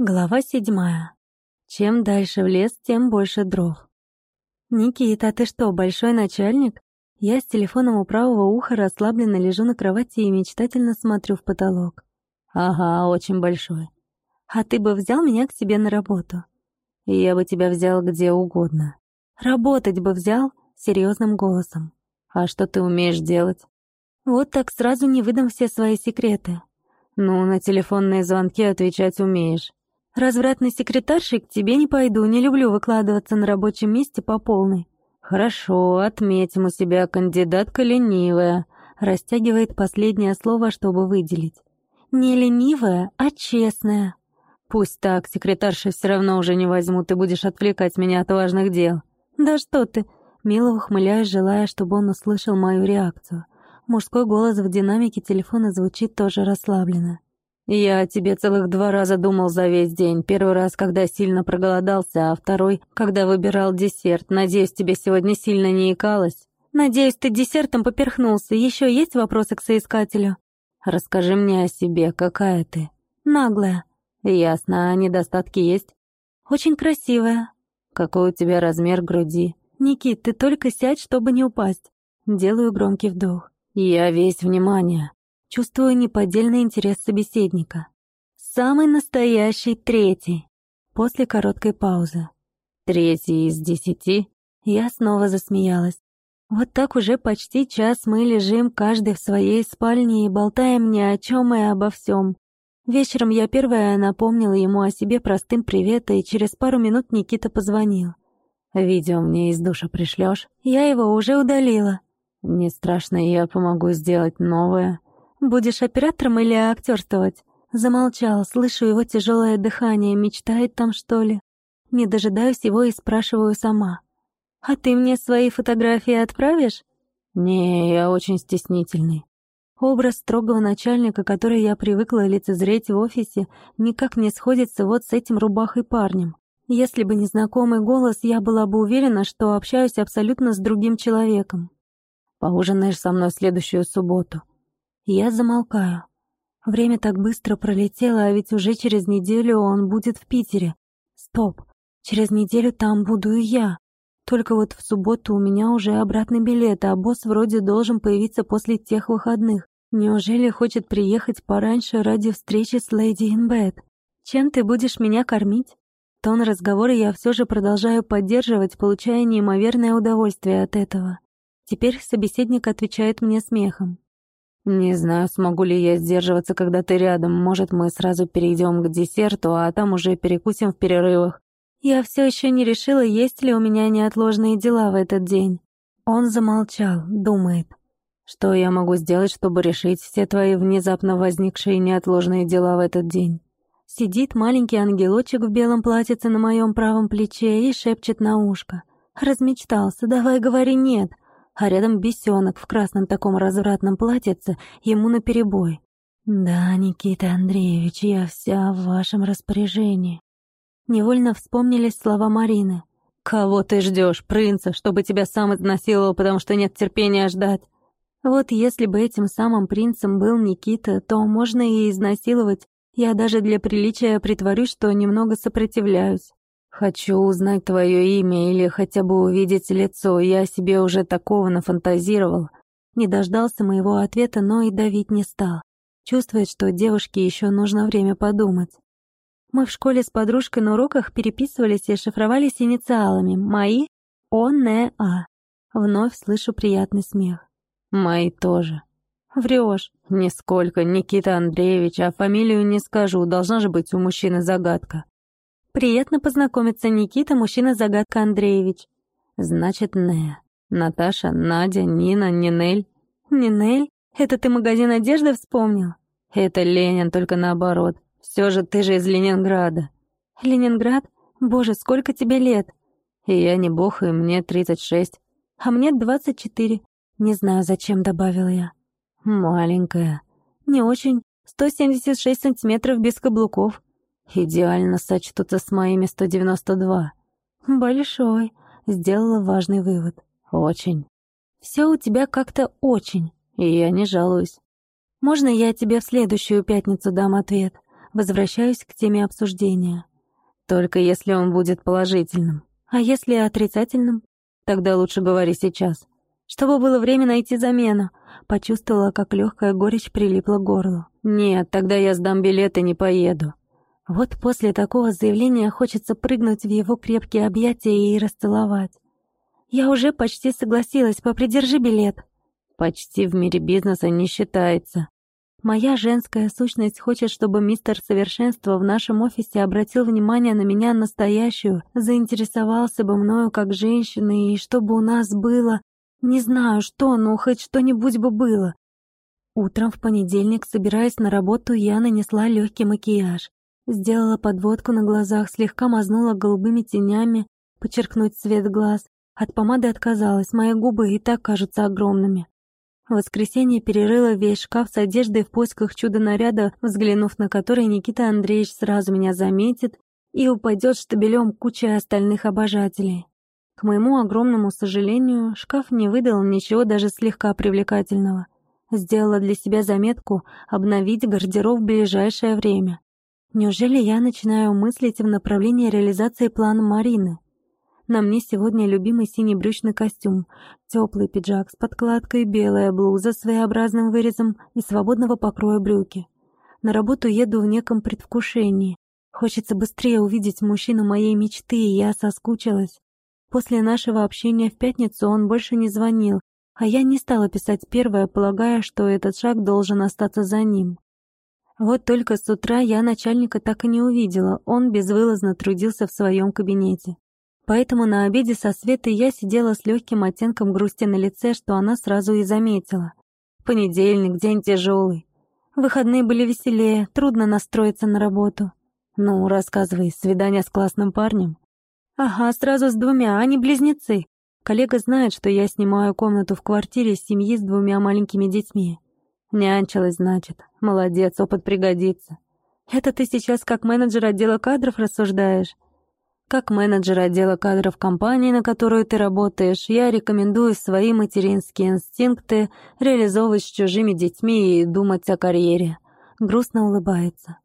Глава седьмая. Чем дальше в лес, тем больше дров. «Никита, ты что, большой начальник?» Я с телефоном у правого уха расслабленно лежу на кровати и мечтательно смотрю в потолок. «Ага, очень большой». «А ты бы взял меня к себе на работу?» «Я бы тебя взял где угодно». «Работать бы взял?» — серьезным голосом. «А что ты умеешь делать?» «Вот так сразу не выдам все свои секреты». «Ну, на телефонные звонки отвечать умеешь». Развратной секретаршей к тебе не пойду, не люблю выкладываться на рабочем месте по полной. Хорошо, отметим у себя кандидатка ленивая. Растягивает последнее слово, чтобы выделить. Не ленивая, а честная. Пусть так, секретарши все равно уже не возьму, ты будешь отвлекать меня от важных дел. Да что ты, мило ухмыляюсь, желая, чтобы он услышал мою реакцию. Мужской голос в динамике телефона звучит тоже расслабленно. «Я о тебе целых два раза думал за весь день. Первый раз, когда сильно проголодался, а второй, когда выбирал десерт. Надеюсь, тебе сегодня сильно не икалось?» «Надеюсь, ты десертом поперхнулся. Еще есть вопросы к соискателю?» «Расскажи мне о себе. Какая ты?» «Наглая». «Ясно. А недостатки есть?» «Очень красивая». «Какой у тебя размер груди?» «Никит, ты только сядь, чтобы не упасть». Делаю громкий вдох. «Я весь внимание». Чувствую неподдельный интерес собеседника. Самый настоящий третий. После короткой паузы. Третий из десяти. Я снова засмеялась. Вот так уже почти час мы лежим каждый в своей спальне и болтаем ни о чем и обо всем. Вечером я первая напомнила ему о себе простым привет, и через пару минут Никита позвонил. «Видео мне из душа пришлешь? Я его уже удалила. «Не страшно, я помогу сделать новое». Будешь оператором или актерствовать?» Замолчал, слышу его тяжелое дыхание, мечтает там, что ли. Не дожидаюсь его и спрашиваю сама. «А ты мне свои фотографии отправишь?» «Не, я очень стеснительный». Образ строгого начальника, который я привыкла лицезреть в офисе, никак не сходится вот с этим рубахой парнем. Если бы не знакомый голос, я была бы уверена, что общаюсь абсолютно с другим человеком. «Поужинаешь со мной следующую субботу?» Я замолкаю. Время так быстро пролетело, а ведь уже через неделю он будет в Питере. Стоп, через неделю там буду и я. Только вот в субботу у меня уже обратный билет, а босс вроде должен появиться после тех выходных. Неужели хочет приехать пораньше ради встречи с Леди Инбет? Чем ты будешь меня кормить? Тон разговора я все же продолжаю поддерживать, получая неимоверное удовольствие от этого. Теперь собеседник отвечает мне смехом. «Не знаю, смогу ли я сдерживаться, когда ты рядом. Может, мы сразу перейдем к десерту, а там уже перекусим в перерывах». Я все еще не решила, есть ли у меня неотложные дела в этот день. Он замолчал, думает. «Что я могу сделать, чтобы решить все твои внезапно возникшие неотложные дела в этот день?» Сидит маленький ангелочек в белом платьице на моем правом плече и шепчет на ушко. «Размечтался, давай говори нет» а рядом бесенок в красном таком развратном платьице ему наперебой. «Да, Никита Андреевич, я вся в вашем распоряжении». Невольно вспомнились слова Марины. «Кого ты ждешь, принца, чтобы тебя сам изнасиловал, потому что нет терпения ждать?» Вот если бы этим самым принцем был Никита, то можно и изнасиловать. Я даже для приличия притворюсь, что немного сопротивляюсь. «Хочу узнать твое имя или хотя бы увидеть лицо. Я себе уже такого нафантазировал». Не дождался моего ответа, но и давить не стал. Чувствует, что девушке еще нужно время подумать. Мы в школе с подружкой на уроках переписывались и шифровались инициалами. Мои — О-Не-А. Вновь слышу приятный смех. «Мои тоже». Врешь. «Нисколько, Никита Андреевич, а фамилию не скажу, должна же быть у мужчины загадка». «Приятно познакомиться, Никита, мужчина-загадка Андреевич». «Значит, Не. Наташа, Надя, Нина, Нинель». «Нинель? Это ты магазин одежды вспомнил?» «Это Ленин, только наоборот. Все же ты же из Ленинграда». «Ленинград? Боже, сколько тебе лет?» «И я не бог, и мне 36». «А мне 24. Не знаю, зачем добавила я». «Маленькая». «Не очень. 176 сантиметров без каблуков». Идеально сочтутся с моими 192. Большой. Сделала важный вывод. Очень. Все у тебя как-то очень. И я не жалуюсь. Можно я тебе в следующую пятницу дам ответ? Возвращаюсь к теме обсуждения. Только если он будет положительным. А если отрицательным? Тогда лучше говори сейчас. Чтобы было время найти замену. Почувствовала, как легкая горечь прилипла к горлу. Нет, тогда я сдам билет и не поеду. Вот после такого заявления хочется прыгнуть в его крепкие объятия и расцеловать. Я уже почти согласилась, попридержи билет. Почти в мире бизнеса не считается. Моя женская сущность хочет, чтобы мистер Совершенство в нашем офисе обратил внимание на меня настоящую, заинтересовался бы мною как женщиной, и чтобы у нас было... Не знаю что, но хоть что-нибудь бы было. Утром в понедельник, собираясь на работу, я нанесла легкий макияж. Сделала подводку на глазах, слегка мазнула голубыми тенями, подчеркнуть цвет глаз. От помады отказалась, мои губы и так кажутся огромными. В воскресенье перерыла весь шкаф с одеждой в поисках чудо-наряда, взглянув на который Никита Андреевич сразу меня заметит и упадет штабелем куча остальных обожателей. К моему огромному сожалению, шкаф не выдал ничего даже слегка привлекательного. Сделала для себя заметку обновить гардероб в ближайшее время. Неужели я начинаю мыслить в направлении реализации плана Марины? На мне сегодня любимый синий брючный костюм, теплый пиджак с подкладкой, белая блуза с своеобразным вырезом и свободного покроя брюки. На работу еду в неком предвкушении. Хочется быстрее увидеть мужчину моей мечты, и я соскучилась. После нашего общения в пятницу он больше не звонил, а я не стала писать первое, полагая, что этот шаг должен остаться за ним. Вот только с утра я начальника так и не увидела, он безвылазно трудился в своем кабинете. Поэтому на обеде со Светой я сидела с легким оттенком грусти на лице, что она сразу и заметила. Понедельник, день тяжелый. Выходные были веселее, трудно настроиться на работу. Ну, рассказывай, свидание с классным парнем? Ага, сразу с двумя, они близнецы. Коллега знает, что я снимаю комнату в квартире семьи с двумя маленькими детьми. Нянчилась, значит. Молодец, опыт пригодится. Это ты сейчас как менеджер отдела кадров рассуждаешь? Как менеджер отдела кадров компании, на которую ты работаешь, я рекомендую свои материнские инстинкты реализовывать с чужими детьми и думать о карьере. Грустно улыбается.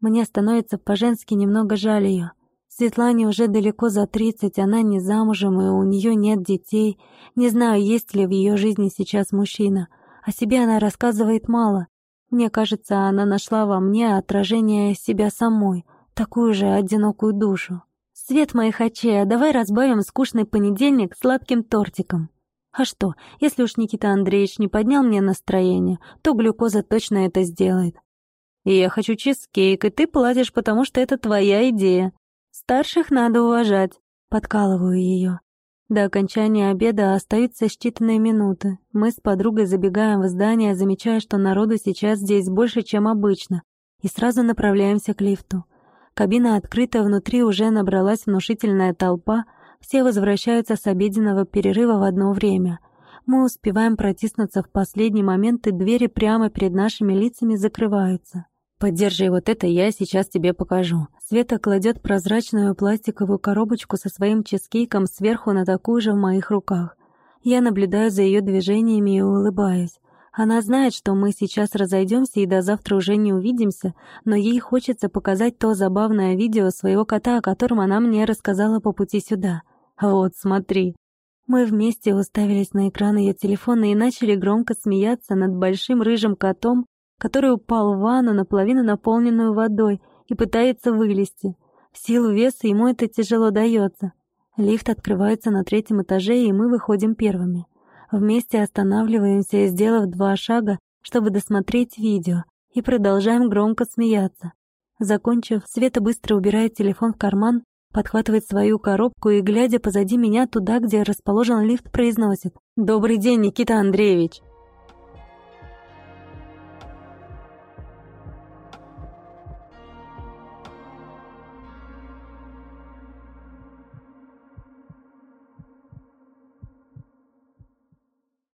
Мне становится по-женски немного жаль ее. Светлане уже далеко за тридцать, она не замужем, и у нее нет детей. Не знаю, есть ли в ее жизни сейчас мужчина. О себе она рассказывает мало. Мне кажется, она нашла во мне отражение себя самой, такую же одинокую душу. Свет моих очей, а давай разбавим скучный понедельник сладким тортиком. А что, если уж Никита Андреевич не поднял мне настроение, то глюкоза точно это сделает. Я хочу чизкейк, и ты платишь, потому что это твоя идея. Старших надо уважать. Подкалываю ее. До окончания обеда остаются считанные минуты. Мы с подругой забегаем в здание, замечая, что народу сейчас здесь больше, чем обычно, и сразу направляемся к лифту. Кабина открыта, внутри уже набралась внушительная толпа, все возвращаются с обеденного перерыва в одно время. Мы успеваем протиснуться в последний момент, и двери прямо перед нашими лицами закрываются. «Поддержи вот это, я сейчас тебе покажу». Света кладет прозрачную пластиковую коробочку со своим чизкейком сверху на такую же в моих руках. Я наблюдаю за ее движениями и улыбаюсь. Она знает, что мы сейчас разойдемся и до завтра уже не увидимся, но ей хочется показать то забавное видео своего кота, о котором она мне рассказала по пути сюда. Вот, смотри. Мы вместе уставились на экран ее телефона и начали громко смеяться над большим рыжим котом, который упал в ванну, наполовину наполненную водой, и пытается вылезти. В силу веса ему это тяжело дается. Лифт открывается на третьем этаже, и мы выходим первыми. Вместе останавливаемся, сделав два шага, чтобы досмотреть видео, и продолжаем громко смеяться. Закончив, Света быстро убирает телефон в карман, подхватывает свою коробку и, глядя позади меня туда, где расположен лифт, произносит «Добрый день, Никита Андреевич!»